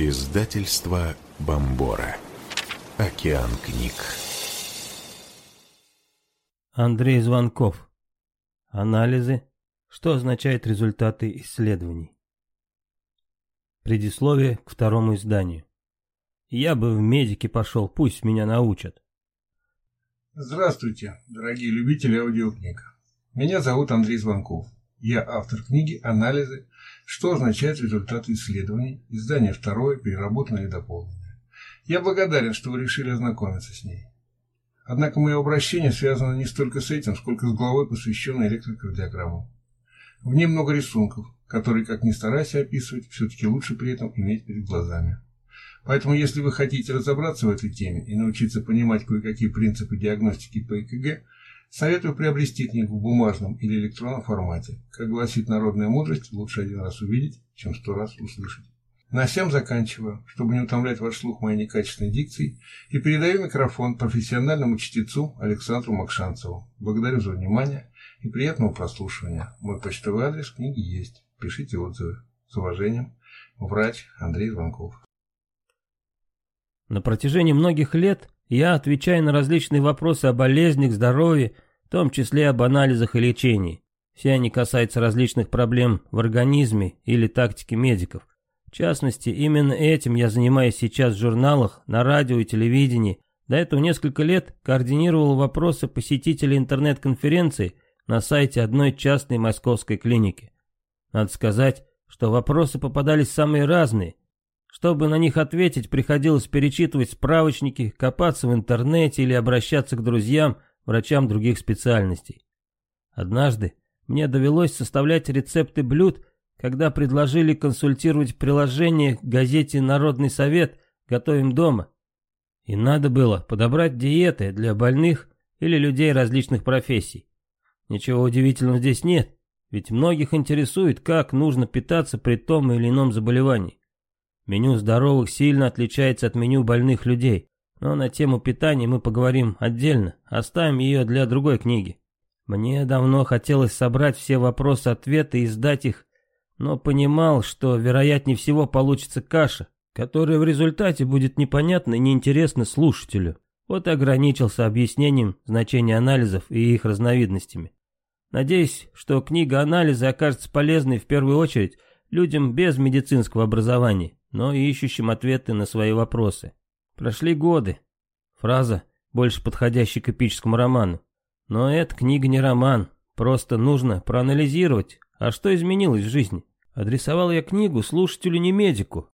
Издательство Бомбора. Океан книг. Андрей Звонков. Анализы. Что означают результаты исследований? Предисловие к второму изданию. Я бы в медики пошел, пусть меня научат. Здравствуйте, дорогие любители аудиокниг. Меня зовут Андрей Звонков. Я автор книги «Анализы. Что означают результаты исследований?» Издание второе, переработанное и дополненное. Я благодарен, что вы решили ознакомиться с ней. Однако мое обращение связано не столько с этим, сколько с главой, посвященной электрокардиограммам. В ней много рисунков, которые, как ни старайся описывать, все-таки лучше при этом иметь перед глазами. Поэтому, если вы хотите разобраться в этой теме и научиться понимать кое-какие принципы диагностики по ЭКГ – Советую приобрести книгу в бумажном или электронном формате. Как гласит народная мудрость, лучше один раз увидеть, чем сто раз услышать. На всем заканчиваю, чтобы не утомлять ваш слух моей некачественной дикцией, и передаю микрофон профессиональному чтецу Александру Макшанцеву. Благодарю за внимание и приятного прослушивания. Мой почтовый адрес книги есть. Пишите отзывы. С уважением, врач Андрей Звонков. На протяжении многих лет я отвечаю на различные вопросы о болезнях, здоровье, в том числе об анализах и лечении. Все они касаются различных проблем в организме или тактики медиков. В частности, именно этим я занимаюсь сейчас в журналах, на радио и телевидении. До этого несколько лет координировал вопросы посетителей интернет-конференции на сайте одной частной московской клиники. Надо сказать, что вопросы попадались самые разные, чтобы на них ответить, приходилось перечитывать справочники, копаться в интернете или обращаться к друзьям, врачам других специальностей. Однажды мне довелось составлять рецепты блюд, когда предложили консультировать приложение к газете «Народный совет. Готовим дома». И надо было подобрать диеты для больных или людей различных профессий. Ничего удивительного здесь нет, ведь многих интересует, как нужно питаться при том или ином заболевании. Меню здоровых сильно отличается от меню больных людей, но на тему питания мы поговорим отдельно, оставим ее для другой книги. Мне давно хотелось собрать все вопросы-ответы и сдать их, но понимал, что вероятнее всего получится каша, которая в результате будет непонятна и неинтересна слушателю. Вот и ограничился объяснением значения анализов и их разновидностями. Надеюсь, что книга анализы окажется полезной в первую очередь людям без медицинского образования но и ищущим ответы на свои вопросы. Прошли годы. Фраза, больше подходящая к эпическому роману. Но эта книга не роман, просто нужно проанализировать, а что изменилось в жизни. Адресовал я книгу слушателю не медику,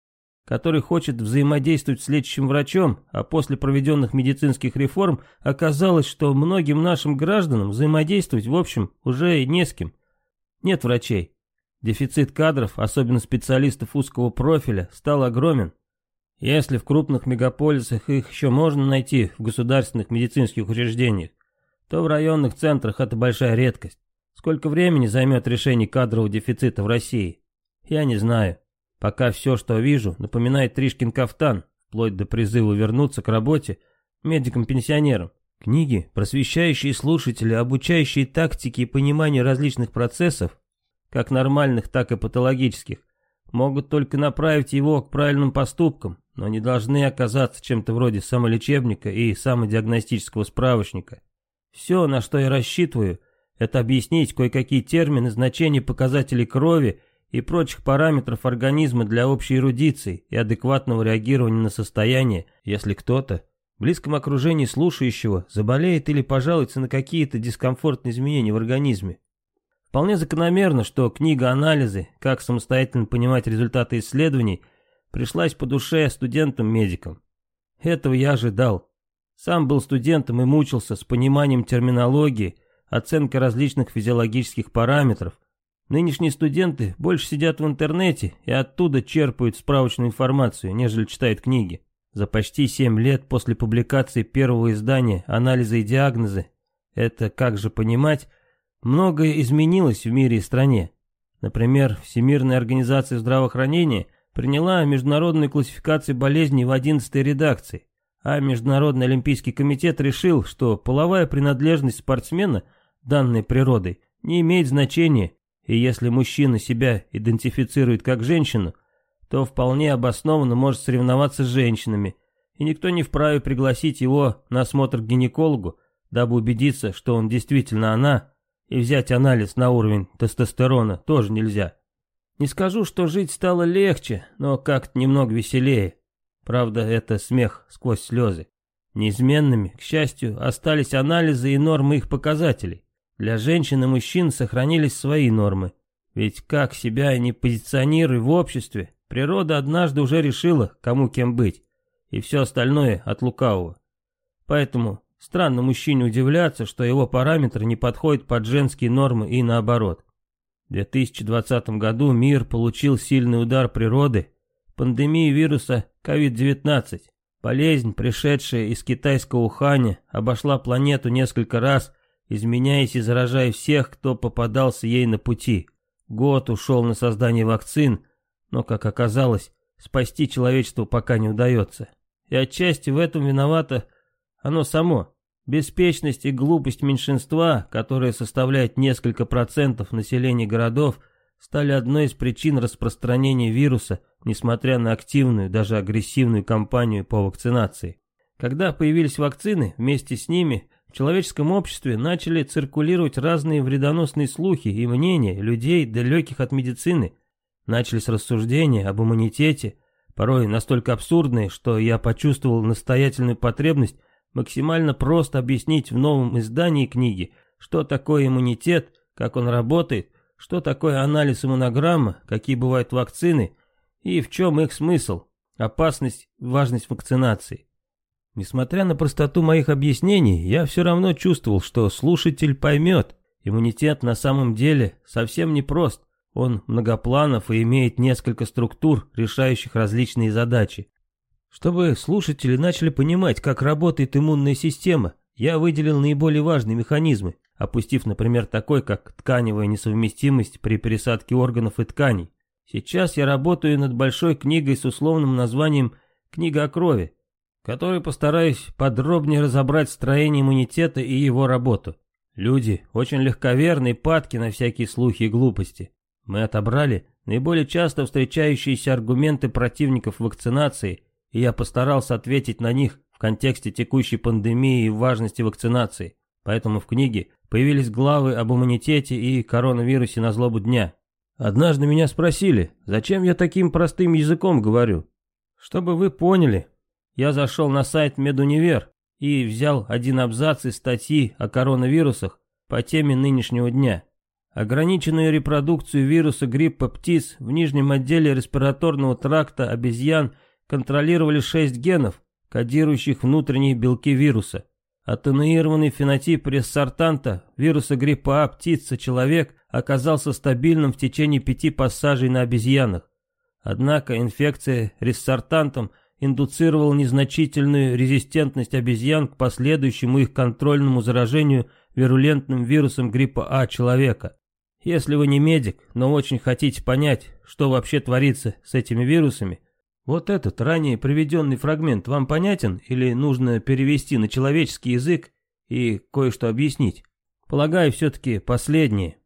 который хочет взаимодействовать с лечащим врачом, а после проведенных медицинских реформ оказалось, что многим нашим гражданам взаимодействовать, в общем, уже и не с кем. Нет врачей, Дефицит кадров, особенно специалистов узкого профиля, стал огромен. Если в крупных мегаполисах их еще можно найти в государственных медицинских учреждениях, то в районных центрах это большая редкость. Сколько времени займет решение кадрового дефицита в России? Я не знаю. Пока все, что вижу, напоминает Тришкин кафтан, вплоть до призыва вернуться к работе медикам-пенсионерам. Книги, просвещающие слушателя, обучающие тактике и пониманию различных процессов, как нормальных, так и патологических, могут только направить его к правильным поступкам, но не должны оказаться чем-то вроде самолечебника и самодиагностического справочника. Все, на что я рассчитываю, это объяснить кое-какие термины, значения показателей крови и прочих параметров организма для общей эрудиции и адекватного реагирования на состояние, если кто-то в близком окружении слушающего заболеет или пожалуется на какие-то дискомфортные изменения в организме. Вполне закономерно, что книга «Анализы. Как самостоятельно понимать результаты исследований» пришлась по душе студентам-медикам. Этого я ожидал. Сам был студентом и мучился с пониманием терминологии, оценкой различных физиологических параметров. Нынешние студенты больше сидят в интернете и оттуда черпают справочную информацию, нежели читают книги. За почти 7 лет после публикации первого издания «Анализы и диагнозы» это «Как же понимать» Многое изменилось в мире и стране. Например, Всемирная организация здравоохранения приняла международную классификацию болезней в 11 редакции, а Международный олимпийский комитет решил, что половая принадлежность спортсмена, данной природой, не имеет значения, и если мужчина себя идентифицирует как женщину, то вполне обоснованно может соревноваться с женщинами, и никто не вправе пригласить его на осмотр к гинекологу, дабы убедиться, что он действительно она, и взять анализ на уровень тестостерона тоже нельзя. Не скажу, что жить стало легче, но как-то немного веселее. Правда, это смех сквозь слезы. Неизменными, к счастью, остались анализы и нормы их показателей. Для женщин и мужчин сохранились свои нормы. Ведь как себя не позиционируй в обществе, природа однажды уже решила, кому кем быть, и все остальное от лукавого. Поэтому странно мужчине удивляться, что его параметры не подходят под женские нормы и наоборот. В 2020 году мир получил сильный удар природы, пандемии вируса COVID-19. Болезнь, пришедшая из китайского Уханя, обошла планету несколько раз, изменяясь и заражая всех, кто попадался ей на пути. Год ушел на создание вакцин, но, как оказалось, спасти человечество пока не удается. И отчасти в этом виновато оно само. Беспечность и глупость меньшинства, которое составляет несколько процентов населения городов, стали одной из причин распространения вируса, несмотря на активную, даже агрессивную кампанию по вакцинации. Когда появились вакцины, вместе с ними в человеческом обществе начали циркулировать разные вредоносные слухи и мнения людей, далеких от медицины. Начались рассуждения об иммунитете, порой настолько абсурдные, что я почувствовал настоятельную потребность максимально просто объяснить в новом издании книги, что такое иммунитет, как он работает, что такое анализ иммунограммы, какие бывают вакцины и в чем их смысл, опасность, важность вакцинации. Несмотря на простоту моих объяснений, я все равно чувствовал, что слушатель поймет, иммунитет на самом деле совсем не прост, он многопланов и имеет несколько структур, решающих различные задачи. Чтобы слушатели начали понимать, как работает иммунная система, я выделил наиболее важные механизмы, опустив, например, такой, как тканевая несовместимость при пересадке органов и тканей. Сейчас я работаю над большой книгой с условным названием «Книга о крови», которой постараюсь подробнее разобрать строение иммунитета и его работу. Люди очень легковерны и падки на всякие слухи и глупости. Мы отобрали наиболее часто встречающиеся аргументы противников вакцинации – и я постарался ответить на них в контексте текущей пандемии и важности вакцинации. Поэтому в книге появились главы об иммунитете и коронавирусе на злобу дня. Однажды меня спросили, зачем я таким простым языком говорю. Чтобы вы поняли, я зашел на сайт Медунивер и взял один абзац из статьи о коронавирусах по теме нынешнего дня. Ограниченную репродукцию вируса гриппа птиц в нижнем отделе респираторного тракта обезьян контролировали шесть генов, кодирующих внутренние белки вируса. Атенуированный фенотип рессортанта вируса гриппа А птица-человек оказался стабильным в течение пяти пассажей на обезьянах. Однако инфекция рессортантом индуцировала незначительную резистентность обезьян к последующему их контрольному заражению вирулентным вирусом гриппа А человека. Если вы не медик, но очень хотите понять, что вообще творится с этими вирусами, вот этот ранее приведенный фрагмент вам понятен или нужно перевести на человеческий язык и кое-что объяснить? Полагаю, все-таки последнее.